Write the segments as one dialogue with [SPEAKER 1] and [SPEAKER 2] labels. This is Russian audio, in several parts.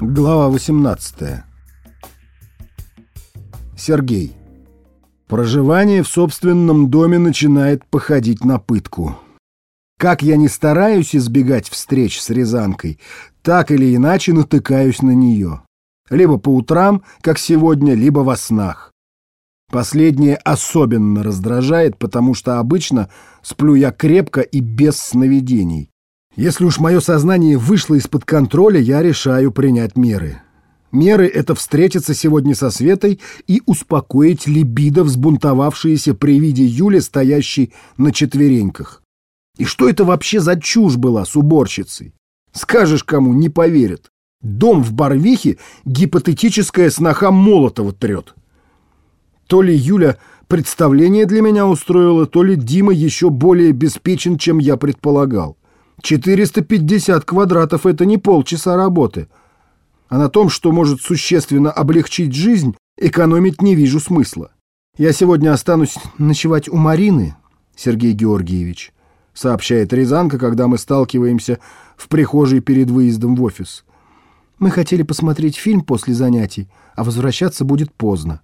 [SPEAKER 1] Глава 18. Сергей. Проживание в собственном доме начинает походить на пытку. Как я не стараюсь избегать встреч с Рязанкой, так или иначе натыкаюсь на нее. Либо по утрам, как сегодня, либо во снах. Последнее особенно раздражает, потому что обычно сплю я крепко и без сновидений. Если уж мое сознание вышло из-под контроля, я решаю принять меры. Меры — это встретиться сегодня со Светой и успокоить либидо, взбунтовавшиеся при виде Юли, стоящей на четвереньках. И что это вообще за чушь была с уборщицей? Скажешь кому, не поверят. Дом в Барвихе гипотетическая сноха Молотова трет. То ли Юля представление для меня устроила, то ли Дима еще более обеспечен, чем я предполагал. 450 квадратов — это не полчаса работы. А на том, что может существенно облегчить жизнь, экономить не вижу смысла. Я сегодня останусь ночевать у Марины, Сергей Георгиевич, сообщает Рязанка, когда мы сталкиваемся в прихожей перед выездом в офис. Мы хотели посмотреть фильм после занятий, а возвращаться будет поздно.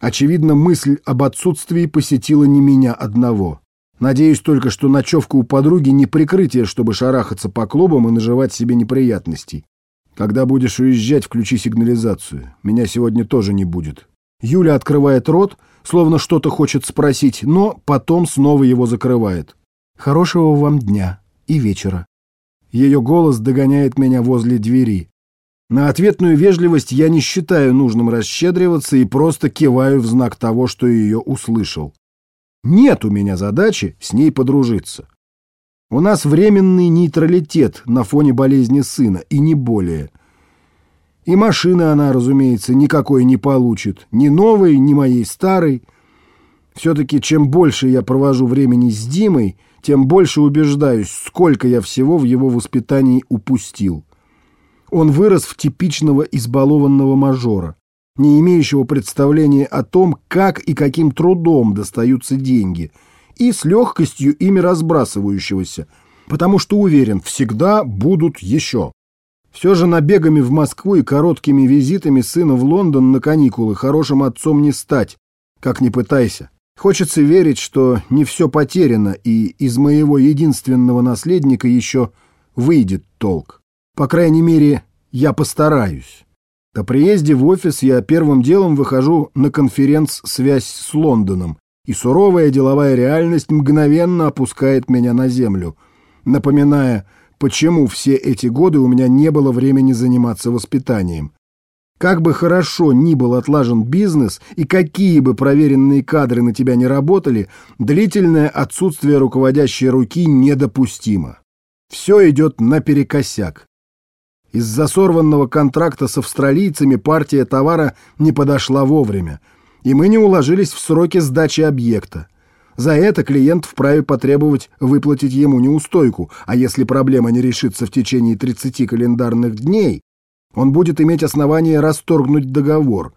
[SPEAKER 1] Очевидно, мысль об отсутствии посетила не меня одного. Надеюсь только, что ночевка у подруги не прикрытие, чтобы шарахаться по клубам и наживать себе неприятностей. Когда будешь уезжать, включи сигнализацию. Меня сегодня тоже не будет. Юля открывает рот, словно что-то хочет спросить, но потом снова его закрывает. Хорошего вам дня и вечера. Ее голос догоняет меня возле двери. На ответную вежливость я не считаю нужным расщедриваться и просто киваю в знак того, что ее услышал. Нет у меня задачи с ней подружиться. У нас временный нейтралитет на фоне болезни сына, и не более. И машины она, разумеется, никакой не получит. Ни новой, ни моей старой. Все-таки чем больше я провожу времени с Димой, тем больше убеждаюсь, сколько я всего в его воспитании упустил. Он вырос в типичного избалованного мажора не имеющего представления о том, как и каким трудом достаются деньги, и с легкостью ими разбрасывающегося, потому что уверен, всегда будут еще. Все же набегами в Москву и короткими визитами сына в Лондон на каникулы хорошим отцом не стать, как ни пытайся. Хочется верить, что не все потеряно, и из моего единственного наследника еще выйдет толк. По крайней мере, я постараюсь. По приезде в офис я первым делом выхожу на конференц-связь с Лондоном, и суровая деловая реальность мгновенно опускает меня на землю, напоминая, почему все эти годы у меня не было времени заниматься воспитанием. Как бы хорошо ни был отлажен бизнес и какие бы проверенные кадры на тебя не работали, длительное отсутствие руководящей руки недопустимо. Все идет наперекосяк. Из-за сорванного контракта с австралийцами партия товара не подошла вовремя, и мы не уложились в сроки сдачи объекта. За это клиент вправе потребовать выплатить ему неустойку, а если проблема не решится в течение 30 календарных дней, он будет иметь основание расторгнуть договор.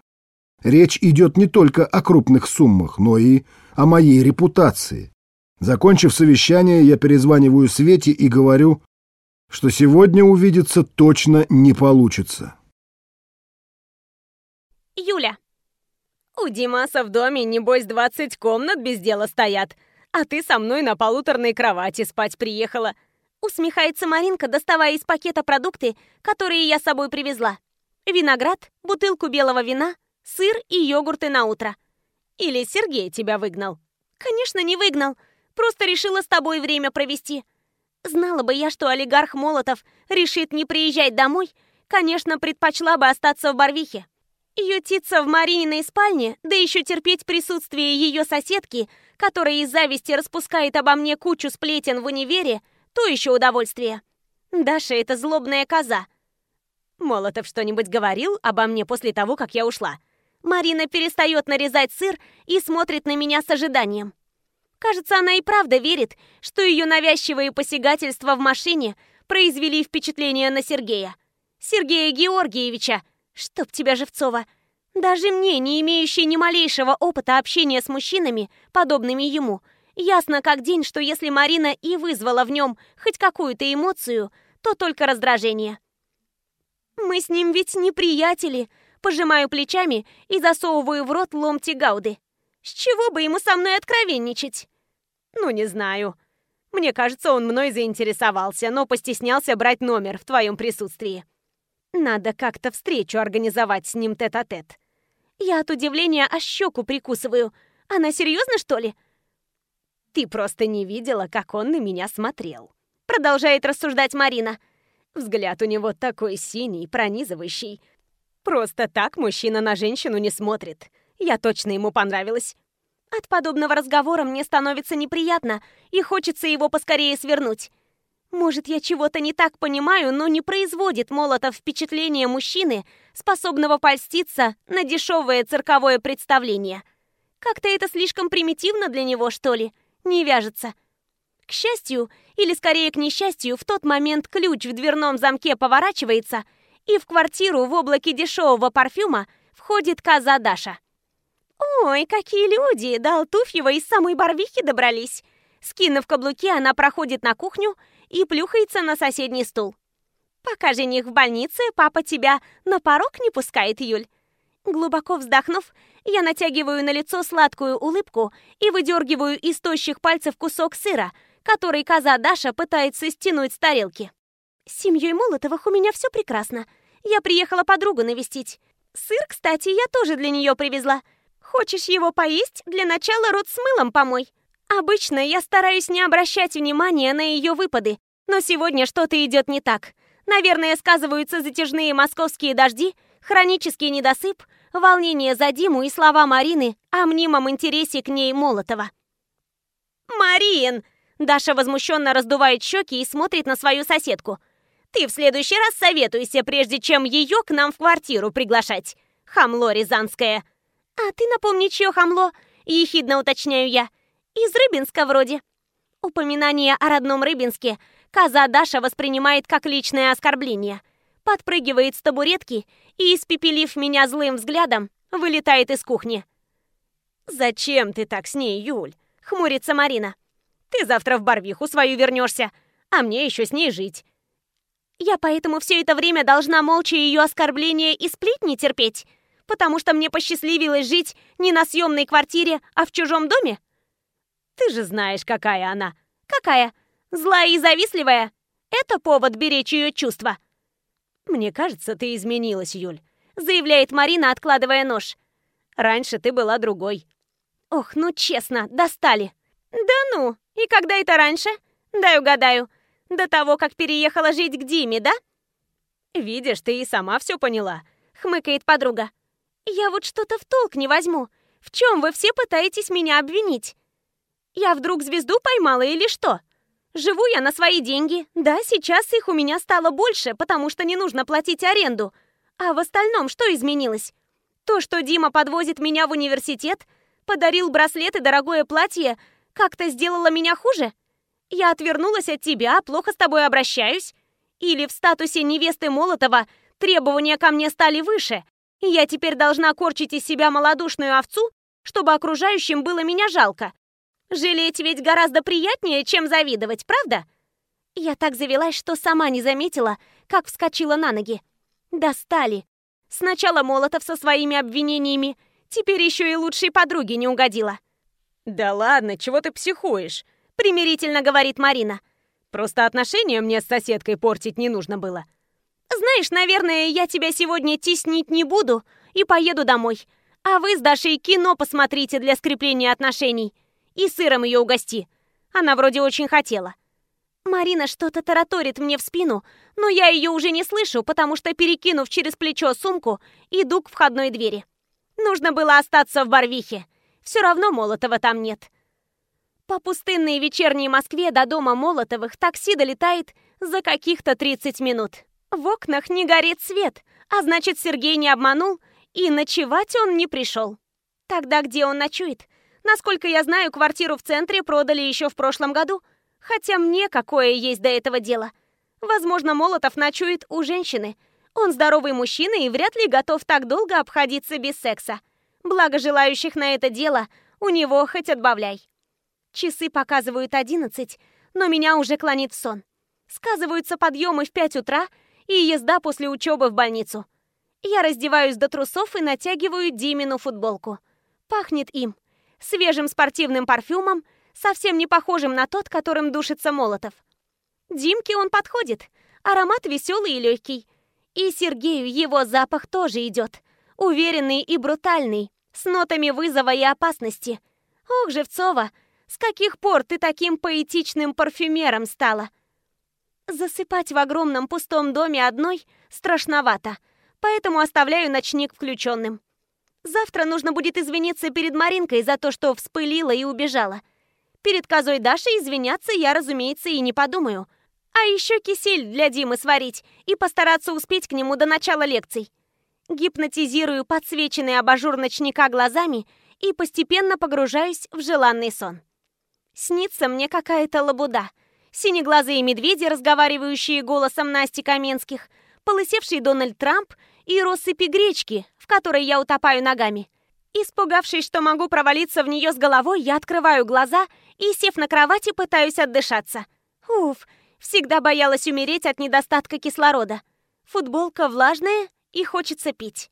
[SPEAKER 1] Речь идет не только о крупных суммах, но и о моей репутации. Закончив совещание, я перезваниваю Свете и говорю, что сегодня увидеться точно не получится.
[SPEAKER 2] Юля. У Димаса в доме, небось, 20 комнат без дела стоят, а ты со мной на полуторной кровати спать приехала. Усмехается Маринка, доставая из пакета продукты, которые я с собой привезла. Виноград, бутылку белого вина, сыр и йогурты на утро. Или Сергей тебя выгнал? Конечно, не выгнал. Просто решила с тобой время провести. Знала бы я, что олигарх Молотов решит не приезжать домой, конечно, предпочла бы остаться в Барвихе. Ютиться в Марининой спальне, да еще терпеть присутствие ее соседки, которая из зависти распускает обо мне кучу сплетен в универе, то еще удовольствие. Даша — это злобная коза. Молотов что-нибудь говорил обо мне после того, как я ушла. Марина перестает нарезать сыр и смотрит на меня с ожиданием. Кажется, она и правда верит, что ее навязчивые посягательства в машине произвели впечатление на Сергея. Сергея Георгиевича, чтоб тебя, Живцова. Даже мне, не имеющей ни малейшего опыта общения с мужчинами, подобными ему, ясно как день, что если Марина и вызвала в нем хоть какую-то эмоцию, то только раздражение. Мы с ним ведь не приятели. Пожимаю плечами и засовываю в рот ломти гауды. С чего бы ему со мной откровенничать?
[SPEAKER 3] Ну, не знаю. Мне кажется, он мной заинтересовался, но постеснялся брать номер в твоем присутствии. Надо как-то встречу организовать с ним тет-а-тет. -тет.
[SPEAKER 2] Я от удивления аж щеку прикусываю. Она серьезно, что ли?
[SPEAKER 3] Ты просто не видела, как он на меня смотрел.
[SPEAKER 2] Продолжает рассуждать Марина.
[SPEAKER 3] Взгляд у него такой синий, пронизывающий. Просто так мужчина на женщину не смотрит. Я точно ему понравилась.
[SPEAKER 2] От подобного разговора мне становится неприятно, и хочется его поскорее свернуть. Может, я чего-то не так понимаю, но не производит Молотов впечатление мужчины, способного польститься на дешевое цирковое представление. Как-то это слишком примитивно для него, что ли? Не вяжется. К счастью, или скорее к несчастью, в тот момент ключ в дверном замке поворачивается, и в квартиру в облаке дешевого парфюма входит коза Даша. «Ой, какие люди! До Алтуфьева из самой Барвихи добрались!» Скинув каблуки, она проходит на кухню и плюхается на соседний стул. «Пока жених в больнице, папа тебя на порог не пускает, Юль». Глубоко вздохнув, я натягиваю на лицо сладкую улыбку и выдергиваю из тощих пальцев кусок сыра, который коза Даша пытается стянуть с тарелки. С семьей Молотовых у меня все прекрасно. Я приехала подругу навестить. Сыр, кстати, я тоже для нее привезла. Хочешь его поесть? Для начала рот с мылом помой. Обычно я стараюсь не обращать внимания на ее выпады, но сегодня что-то идет не так. Наверное, сказываются затяжные московские дожди, хронический недосып, волнение за Диму и слова Марины о мнимом интересе к ней Молотова. «Марин!» Даша возмущенно раздувает щеки и смотрит на свою соседку. «Ты в следующий раз советуйся, прежде чем ее к нам в квартиру приглашать. Хамло рязанское!» «А ты напомни, чье хамло?» – ехидно уточняю я. Из Рыбинска вроде. Упоминание о родном Рыбинске коза Даша воспринимает как личное оскорбление. Подпрыгивает с табуретки и, испепелив меня злым взглядом, вылетает из кухни.
[SPEAKER 3] «Зачем ты так с ней, Юль?» — хмурится Марина. «Ты завтра в Барвиху свою вернешься, а мне еще с ней жить».
[SPEAKER 2] «Я поэтому все это время должна молча ее оскорбления и сплетни терпеть, потому что мне посчастливилось жить не на съемной квартире, а в чужом доме?»
[SPEAKER 3] Ты же знаешь, какая она.
[SPEAKER 2] Какая? Злая и завистливая? Это повод беречь ее чувства.
[SPEAKER 3] Мне кажется, ты изменилась, Юль,
[SPEAKER 2] заявляет Марина, откладывая нож.
[SPEAKER 3] Раньше ты была другой.
[SPEAKER 2] Ох, ну честно, достали. Да ну, и когда это раньше? Дай угадаю. До того, как переехала жить к Диме, да?
[SPEAKER 3] Видишь, ты и сама все поняла,
[SPEAKER 2] хмыкает подруга. Я вот что-то в толк не возьму. В чем вы все пытаетесь меня обвинить? Я вдруг звезду поймала или что? Живу я на свои деньги. Да, сейчас их у меня стало больше, потому что не нужно платить аренду. А в остальном что изменилось? То, что Дима подвозит меня в университет, подарил браслет и дорогое платье, как-то сделало меня хуже? Я отвернулась от тебя, плохо с тобой обращаюсь? Или в статусе невесты Молотова требования ко мне стали выше, я теперь должна корчить из себя малодушную овцу, чтобы окружающим было меня жалко? Жалеть ведь гораздо приятнее, чем завидовать, правда? Я так завелась, что сама не заметила, как вскочила на ноги. Достали. Сначала Молотов со своими обвинениями, теперь еще и лучшей подруге не угодила.
[SPEAKER 3] «Да ладно, чего ты психуешь?»
[SPEAKER 2] — примирительно говорит Марина.
[SPEAKER 3] «Просто отношения мне с соседкой портить не нужно было».
[SPEAKER 2] «Знаешь, наверное, я тебя сегодня теснить не буду и поеду домой. А вы с Дашей кино посмотрите для скрепления отношений. И сыром ее угости. Она вроде очень хотела. Марина что-то тараторит мне в спину, но я ее уже не слышу, потому что, перекинув через плечо сумку, иду к входной двери. Нужно было остаться в Барвихе. Все равно Молотова там нет. По пустынной вечерней Москве до дома Молотовых такси долетает за каких-то 30 минут. В окнах не горит свет, а значит, Сергей не обманул, и ночевать он не пришел. Тогда где он ночует? Насколько я знаю, квартиру в центре продали еще в прошлом году. Хотя мне какое есть до этого дело. Возможно, Молотов ночует у женщины. Он здоровый мужчина и вряд ли готов так долго обходиться без секса. Благо желающих на это дело у него хоть отбавляй. Часы показывают одиннадцать, но меня уже клонит в сон. Сказываются подъемы в пять утра и езда после учебы в больницу. Я раздеваюсь до трусов и натягиваю Димину футболку. Пахнет им. Свежим спортивным парфюмом, совсем не похожим на тот, которым душится Молотов. Димке он подходит. Аромат веселый и легкий. И Сергею его запах тоже идет. Уверенный и брутальный, с нотами вызова и опасности. Ох, Живцова, с каких пор ты таким поэтичным парфюмером стала? Засыпать в огромном пустом доме одной страшновато, поэтому оставляю ночник включенным. Завтра нужно будет извиниться перед Маринкой за то, что вспылила и убежала. Перед козой Дашей извиняться я, разумеется, и не подумаю. А еще кисель для Димы сварить и постараться успеть к нему до начала лекций. Гипнотизирую подсвеченный абажур ночника глазами и постепенно погружаюсь в желанный сон. Снится мне какая-то лабуда. Синеглазые медведи, разговаривающие голосом Насти Каменских, полысевший Дональд Трамп и россыпи гречки, в которой я утопаю ногами. Испугавшись, что могу провалиться в нее с головой, я открываю глаза и, сев на кровати, пытаюсь отдышаться. Уф, всегда боялась умереть от недостатка кислорода. Футболка влажная и хочется пить.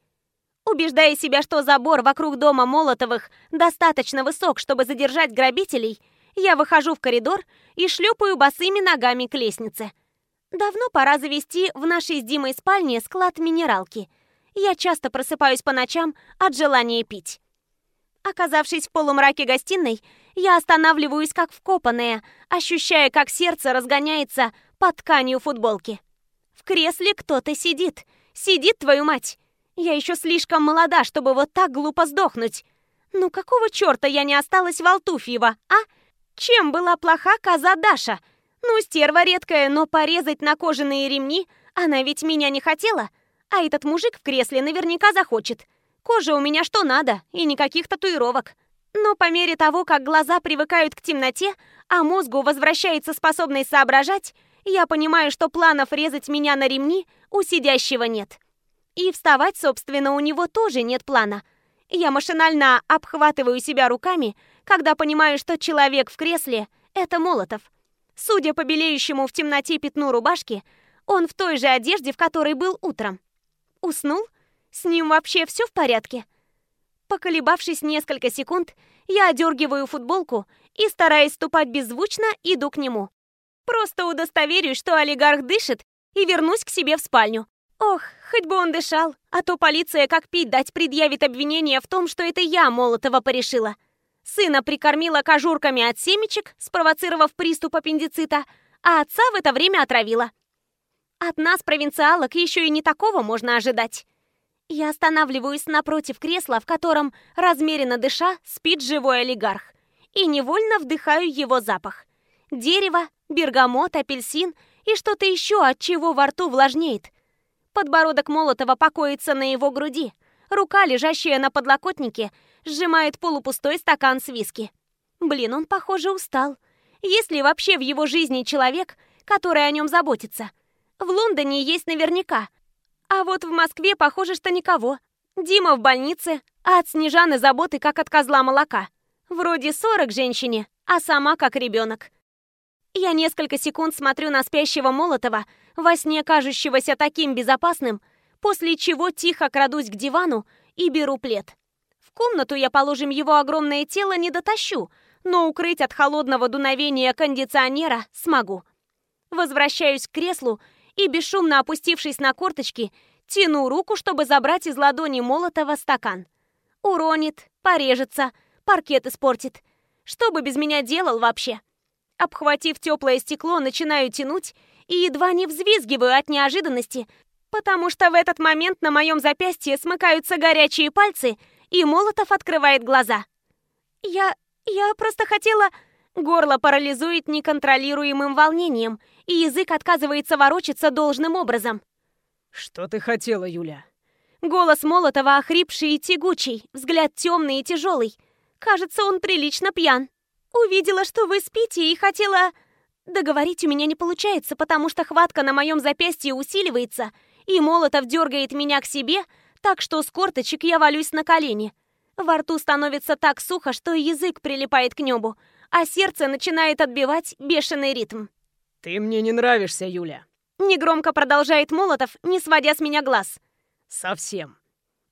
[SPEAKER 2] Убеждая себя, что забор вокруг дома Молотовых достаточно высок, чтобы задержать грабителей, я выхожу в коридор и шлепаю босыми ногами к лестнице. Давно пора завести в нашей с Димой спальне склад минералки. Я часто просыпаюсь по ночам от желания пить. Оказавшись в полумраке гостиной, я останавливаюсь как вкопанная, ощущая, как сердце разгоняется под тканью футболки. В кресле кто-то сидит. Сидит, твою мать! Я еще слишком молода, чтобы вот так глупо сдохнуть. Ну какого черта я не осталась в Алтуфьево, а? Чем была плоха коза Даша? Ну, стерва редкая, но порезать на кожаные ремни она ведь меня не хотела. А этот мужик в кресле наверняка захочет. Кожа у меня что надо, и никаких татуировок. Но по мере того, как глаза привыкают к темноте, а мозгу возвращается способность соображать, я понимаю, что планов резать меня на ремни у сидящего нет. И вставать, собственно, у него тоже нет плана. Я машинально обхватываю себя руками, когда понимаю, что человек в кресле — это Молотов. Судя по белеющему в темноте пятну рубашки, он в той же одежде, в которой был утром. Уснул? С ним вообще все в порядке? Поколебавшись несколько секунд, я одергиваю футболку и, стараясь ступать беззвучно, иду к нему. Просто удостоверюсь, что олигарх дышит, и вернусь к себе в спальню. Ох, хоть бы он дышал, а то полиция как пить дать предъявит обвинение в том, что это я Молотова порешила. Сына прикормила кожурками от семечек, спровоцировав приступ аппендицита, а отца в это время отравила. От нас, провинциалок, еще и не такого можно ожидать. Я останавливаюсь напротив кресла, в котором, размеренно дыша, спит живой олигарх, и невольно вдыхаю его запах. Дерево, бергамот, апельсин и что-то еще, от чего во рту влажнеет. Подбородок Молотова покоится на его груди. Рука, лежащая на подлокотнике, сжимает полупустой стакан с виски. Блин, он, похоже, устал. Есть ли вообще в его жизни человек, который о нем заботится? В Лондоне есть наверняка. А вот в Москве, похоже, что никого. Дима в больнице, а от Снежаны заботы, как от козла молока. Вроде 40 женщине, а сама как ребенок. Я несколько секунд смотрю на спящего Молотова, во сне кажущегося таким безопасным, после чего тихо крадусь к дивану и беру плед. В комнату я, положим, его огромное тело не дотащу, но укрыть от холодного дуновения кондиционера смогу. Возвращаюсь к креслу и, бесшумно опустившись на корточки, тяну руку, чтобы забрать из ладони Молотова стакан. Уронит, порежется, паркет испортит. Что бы без меня делал вообще? Обхватив теплое стекло, начинаю тянуть и едва не взвизгиваю от неожиданности, потому что в этот момент на моем запястье смыкаются горячие пальцы, и Молотов открывает глаза. «Я... я просто хотела...» Горло парализует неконтролируемым волнением, и язык отказывается ворочаться должным образом.
[SPEAKER 4] «Что ты хотела, Юля?»
[SPEAKER 2] Голос Молотова охрипший и тягучий, взгляд темный и тяжелый. Кажется, он прилично пьян. Увидела, что вы спите, и хотела... Договорить у меня не получается, потому что хватка на моем запястье усиливается, и Молотов дергает меня к себе, так что с корточек я валюсь на колени. Во рту становится так сухо, что язык прилипает к небу, а сердце начинает отбивать бешеный ритм.
[SPEAKER 4] «Ты мне не нравишься, Юля.
[SPEAKER 2] Негромко продолжает Молотов, не сводя с меня глаз.
[SPEAKER 4] Совсем.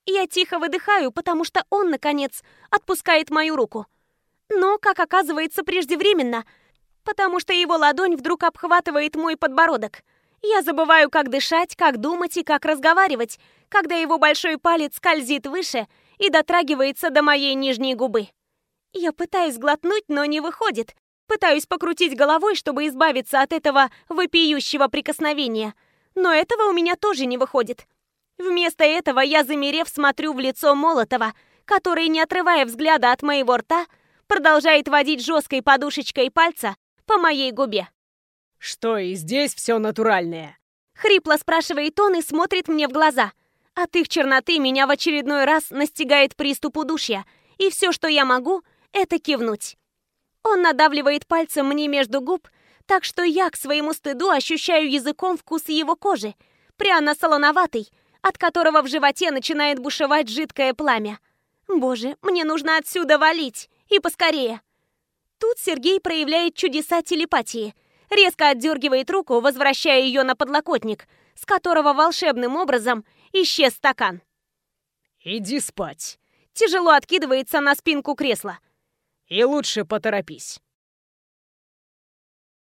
[SPEAKER 2] Я тихо выдыхаю, потому что он, наконец, отпускает мою руку. Но, как оказывается, преждевременно, потому что его ладонь вдруг обхватывает мой подбородок. Я забываю, как дышать, как думать и как разговаривать, когда его большой палец скользит выше и дотрагивается до моей нижней губы. Я пытаюсь глотнуть, но не выходит. Пытаюсь покрутить головой, чтобы избавиться от этого вопиющего прикосновения. Но этого у меня тоже не выходит. Вместо этого я, замерев, смотрю в лицо Молотова, который, не отрывая взгляда от моего рта, продолжает водить жесткой подушечкой пальца по моей губе.
[SPEAKER 4] «Что, и здесь все натуральное?»
[SPEAKER 2] Хрипло спрашивает он и смотрит мне в глаза. От их черноты меня в очередной раз настигает приступ удушья, и все, что я могу, это кивнуть. Он надавливает пальцем мне между губ, так что я к своему стыду ощущаю языком вкус его кожи, пряно-солоноватый, от которого в животе начинает бушевать жидкое пламя. Боже, мне нужно отсюда валить, и поскорее. Тут Сергей проявляет чудеса телепатии — резко отдергивает руку, возвращая ее на подлокотник, с которого волшебным образом исчез стакан.
[SPEAKER 4] «Иди спать!»
[SPEAKER 2] Тяжело откидывается на спинку кресла.
[SPEAKER 4] «И лучше поторопись.